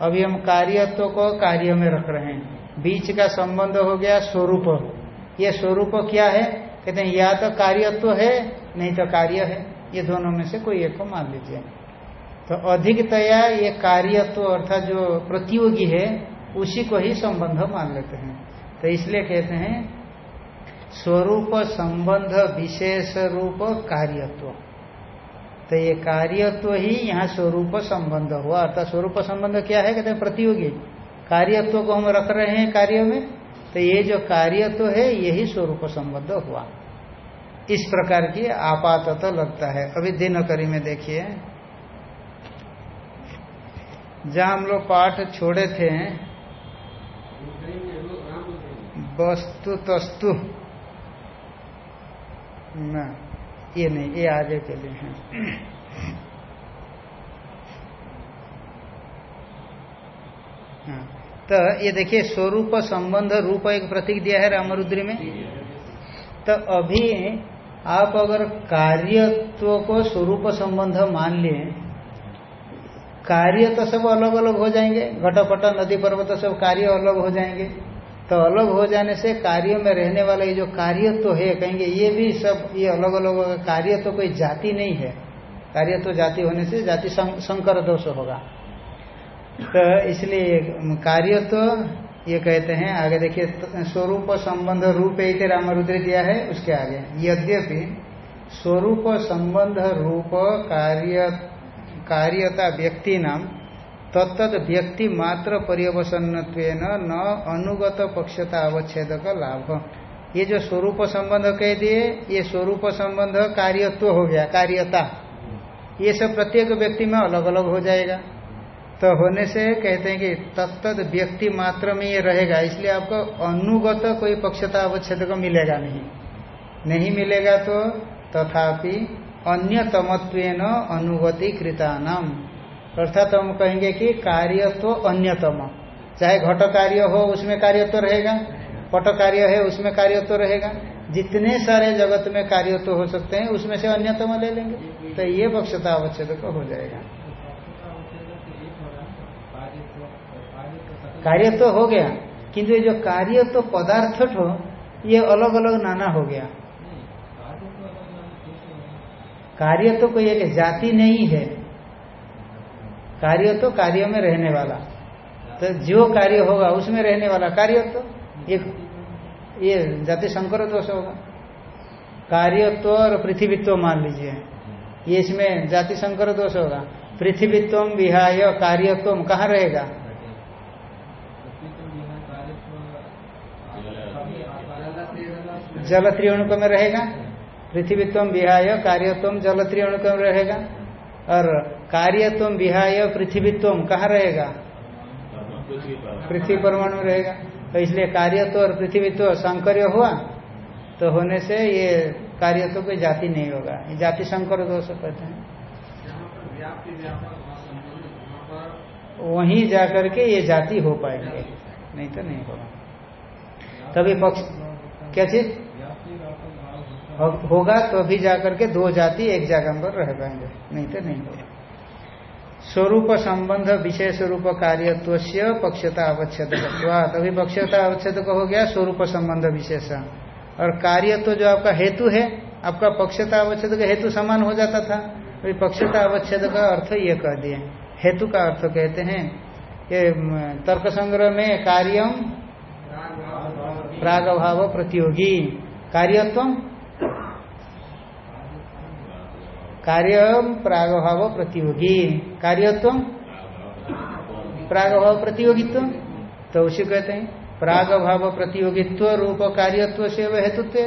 Speaker 1: अभी हम कार्यत्व को कार्य में रख रहे हैं। बीच का संबंध हो गया स्वरूप। ये स्वरूप क्या है? कहते हैं, या तो कार्यत्व है, नहीं तो कार्य है। ये दोनों में से कोई एक को मान लीजिए। तो अधिकतया ये कार्यत्व अर्थात जो प्रतियोगी है, उसी को ही संबंध मान लेते हैं। तो इसलिए कहते हैं, स्वरूप संबंध विशेष रूप कार्यत्व। तो ये कार्यत्व ही यहाँ स्वरूप संबंध हुआ। अर्थात स्वरूप संबंध क्या है? कहते हैं प्रतियोगी। कार्यत्व को हम रख रहे हैं कार्य में तो ये जो कार्यत्व है, यही स्वरूप संबंध हुआ। इस प्रकार की आपात लगता है। अभी दिनकरी में देखिए जहाँ हम लोग पाठ छोड़े थे वस्तु तस्तु। न ये नहीं ये आगे के लिए है। हाँ, तो ये देखिए स्वरूप संबंध रूप एक प्रतीक दिया है रामरुद्री में। तो अभी आप अगर कार्यत्व को स्वरूप संबंध मान लिए कार्य तो सब अलग अलग हो जाएँगे। घटपट, नदी पर्वत सब कार्य अलग हो जाएँगे। तो अलग हो जाने से कार्य में रहने वाला ये जो कार्य तो है, कहेंगे, ये भी सब, ये अलग अलग होगा। कार्य तो कोई जाति नहीं है। कार्य तो जाति होने से जाति संकर दोष होगा। तो इसलिए कार्य तो ये कहते हैं, आगे देखिए, स्वरूप संबंध रूप एक रामरुद्र दिया है, उसके आगे। यद्यपि स्वरूप संबंध रूप कार्य कार्यता व्यक्ति नाम तत्त व्यक्ति मात्र पर्यवसन न अनुगत पक्षता अवच्छेद का लाभ। ये जो स्वरूप संबंध कह दिए, ये स्वरूप संबंध कार्यत्व हो गया, कार्यता। ये सब प्रत्येक व्यक्ति में अलग अलग हो जाएगा। तो होने से कहते हैं कि तत्त व्यक्ति मात्र में ये रहेगा, इसलिए आपको अनुगत कोई पक्षता अवच्छेद मिलेगा नहीं। नहीं मिलेगा तो तथापि अन्यतमत्व अनुगति कृतानाम अर्थात हम कहेंगे कि कार्य तो अन्यतम। चाहे घट कार्य हो, उसमें कार्य तो रहेगा। पट कार्य है, उसमें कार्य तो रहेगा। जितने सारे जगत में कार्य तो हो सकते हैं, उसमें से अन्यतम ले लेंगे। तो ये पक्षता अवच्छेद हो जाएगा। कार्य तो हो गया। किंतु ये जो कार्य तो पदार्थ हो ये अलग अलग नाना हो गया। कार्य तो कोई एक जाति नहीं है। कार्य तो कार्य में रहने वाला। तो जो कार्य होगा, उसमें रहने वाला कार्य तो ये ये जाति संकर दोष होगा। कार्यत्व और पृथ्वीत्व मान लीजिए। ये इसमें जाति संकर दोष होगा। पृथ्वीत्व विहाय कार्यत्व कहाँ रहेगा? जल त्रिणुक में रहेगा। पृथ्वीत्व विहाय कार्यत्व जल त्रिणुक में रहेगा। और कार्यत्व विहाय पृथ्वीत्व कहाँ रहेगा? पृथ्वी परमाणु में रहेगा। तो इसलिए कार्यत्व और पृथ्वीत्व संकर्य हुआ तो होने से ये कार्यत्व कोई जाति नहीं होगा। ये जाति संकर दोष कहते हैं। वहीं जाकर के ये जाति हो पाएँगे। नहीं तो नहीं होगा। तभी पक्ष क्या चीज़? होगा तो अभी जाकर के दो जाति एक जगह पर रह पाएँगे। नहीं तो नहीं होगा। स्वरूप संबंध विशेष रूप कार्यत्व से पक्षता अवच्छेद तभी पक्षता अवच्छेद हो गया स्वरूप संबंध विशेष। और कार्य तो जो आपका हेतु है आपका पक्षता अवच्छेद का हेतु समान हो जाता था। अभी पक्षता अवच्छेद का अर्थ ये कह दिए। हेतु का अर्थ कहते हैं ये तर्क संग्रह में कार्यम प्राग भाव प्रतियोगी। कार्यत्व कार्य प्रागभाव प्रतियोगी। कार्यत्व? प्रागभाव प्रतियोगित्व? तो उसी कहते हैं, प्रागभाव प्रतियोगित्व रूप कार्यत्व से वह हेतुत्व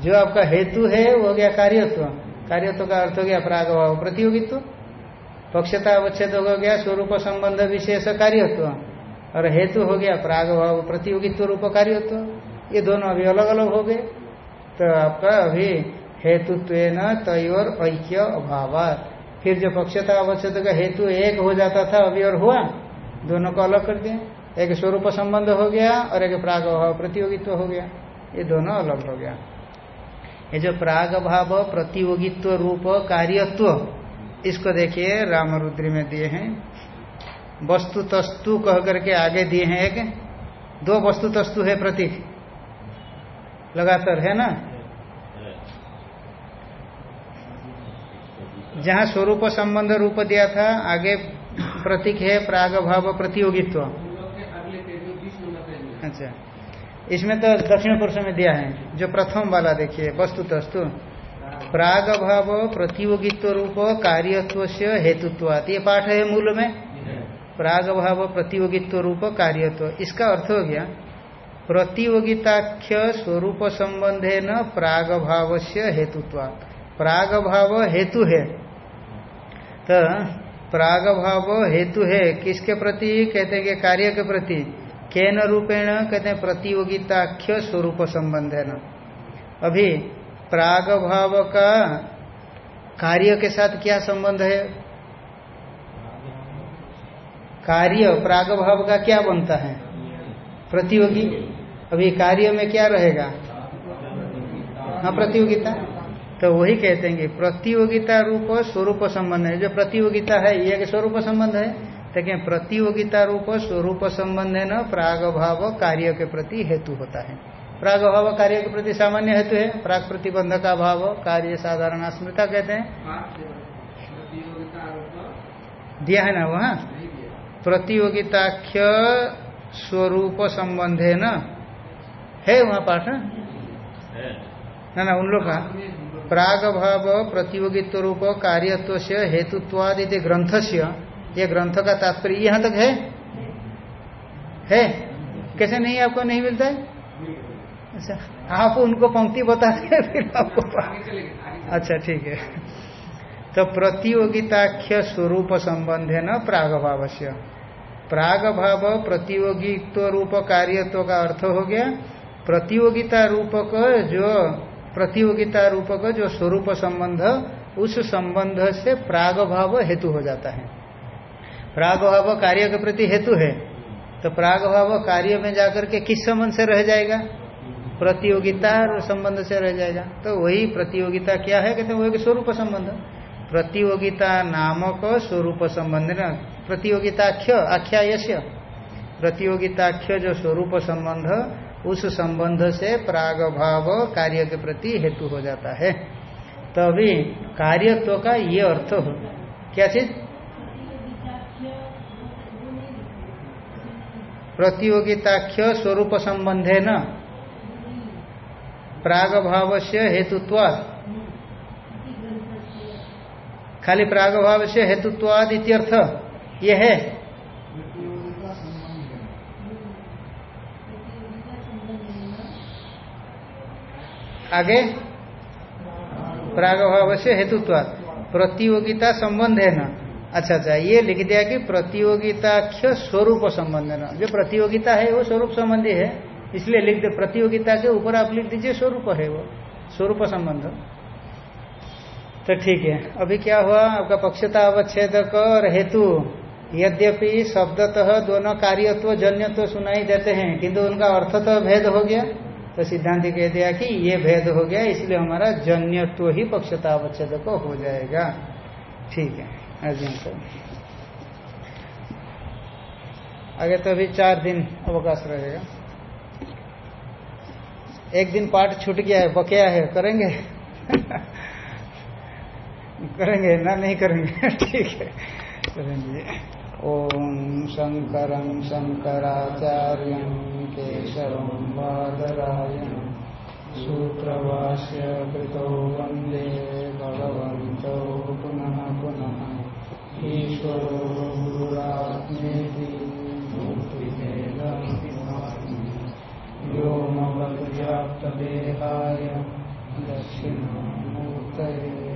Speaker 1: जो आपका हेतु है, वो हो गया कार्यत्व। कार्यत्व का अर्थ हो गया प्रागभाव प्रतियोगित्व। पक्षता अवच्छेद हो गया स्वरूप संबंध विशेष कार्यत्व। और हेतु हो गया प्रागभाव प्रतियोगित्व रूप कार्यत्व। ये दोनों अभी अलग अलग हो गए। तो आपका अभी हेतुत्व तयोर ऐक्य अभाव फिर जो पक्षता अवच्छेद का हेतु एक हो जाता था, अभी और हुआ, दोनों को अलग कर दिया एक स्वरूप संबंध हो गया और एक प्राग अभाव प्रतियोगित्व हो गया। ये दोनों अलग हो गया। ये जो प्राग भाव प्रतियोगित्व रूप कार्यत्व, इसको देखिए रामरुद्री में दिए हैं। वस्तु तस्तु कह करके आगे दिए हैं एक। दो वस्तु तस्तु है प्रतीक। लगातार है ना? जहाँ स्वरूप संबंध रूप दिया था, आगे प्रतीक है, प्राग, भाव, प्रतियोगित्व। अच्छा। इसमें तो दक्षिण पुरुष में दिया है, जो प्रथम वाला देखिए वस्तु तस्तु प्राग, भाव, प्रतियोगित्व रूप कार्यत्व से हेतुत्व ये पाठ है मूल में। प्राग, भाव, प्रतियोगित्व रूप, कार्यत्व। इसका अर्थ हो गया, प्रतियोगिताख्य स्वरूप संबंधे न प्राग भाव से हेतुत्व प्राग, भाव, हेतु है। तो प्राग भाव हेतु है। किसके प्रति? कहते हैं कि कार्य के प्रति। केन रूपेण? कहते हैं प्रतियोगिताख्य स्वरूप संबंध है न। अभी प्राग भाव का कार्य के साथ क्या संबंध है? कार्य प्राग भाव का क्या बनता है? प्रतियोगी। अभी कार्य में क्या रहेगा? हाँ प्रतियोगिता। तो वही कहते हैं कि प्रतियोगिता रूप स्वरूप संबंध है। जो प्रतियोगिता है ये स्वरूप संबंध है। लेकिन प्रतियोगिता रूप स्वरूप संबंध है न प्राग भाव कार्य के प्रति हेतु होता है। प्राग भाव कार्य के प्रति सामान्य हेतु है। प्राग प्रतिबंध का भाव कार्य साधारण स्मृता कहते हैं। दिया है ना वहाँ प्रतियोगिताख्य स्वरूप संबंध है न? है वहाँ पाठ ना ना उन लोग का। प्राग भाव प्रतियोगित्व रूप कार्यत्व से हेतुत्वाद यदि ग्रंथ से यह ग्रंथ का तात्पर्य यहाँ तक है? है? कैसे नहीं, आपको नहीं मिलता है? अच्छा आप उनको पंक्ति बता दें, फिर आपको अच्छा ठीक है। तो प्रतियोगिताख्य स्वरूप संबंध है न प्राग भाव से प्राग भाव प्रतियोगित्व रूप कार्यत्व का अर्थ हो गया। प्रतियोगिता रूपक जो प्रतियोगिता रूप का जो स्वरूप संबंध, उस संबंध से प्राग भाव हेतु हो जाता है। प्राग भाव कार्य के प्रति हेतु है तो प्राग भाव कार्य में जाकर के किस संबंध से रह जाएगा? प्रतियोगिता संबंध से रह जाएगा। तो वही प्रतियोगिता क्या है? कहते वही स्वरूप संबंध। प्रतियोगिता नामक स्वरूप संबंध न, प्रतियोगिताख्य, आख्यायस्य। प्रतियोगिताख्य जो स्वरूप संबंध उस संबंध से प्राग भाव कार्य के प्रति हेतु हो जाता है। तभी कार्यत्व का ये अर्थ हो क्या चीज़? प्रतियोगिताख्य स्वरूप संबंधे न। प्राग भाव से हेतुत्वाद खाली प्राग भाव से हेतुत्वाद इत्यर्थ ये है। आगे? प्राग भाव से हेतुत्वाद प्रतियोगिता संबंध है ना? अच्छा अच्छा ये लिख दिया कि प्रतियोगिताख्य स्वरूप संबंध ना? जो प्रतियोगिता है, वो स्वरूप संबंधी है। इसलिए लिख दे, प्रतियोगिता के ऊपर आप लिख दीजिए स्वरूप है वो, स्वरूप संबंध। तो ठीक है, अभी क्या हुआ? आपका पक्षता अवच्छेद और हेतु। यद्यपि शब्दतः दोनों कार्यत्व जन्यत्व सुनाई देते हैं, किंतु उनका अर्थ तो भेद हो गया। तो सिद्धांत कह दिया कि ये भेद हो गया, इसलिए हमारा जन्यत्व ही पक्षता अवच्छेद को हो जाएगा। ठीक है अर्जुन को आगे तो अभी चार दिन अवकाश रहेगा। एक दिन पाठ छूट गया है, बकया है, करेंगे? *laughs* करेंगे ना, नहीं करेंगे? *laughs* ठीक है, करेंगे। ओम शंकर शंकराचार्य केशव बादरायण सूत्रवास्य कृतो भगवत पुनः पुनः ईश्वरो गुरुरात्मेति व्योमवद्व्याप्तदेहाय दक्षिणामूर्तये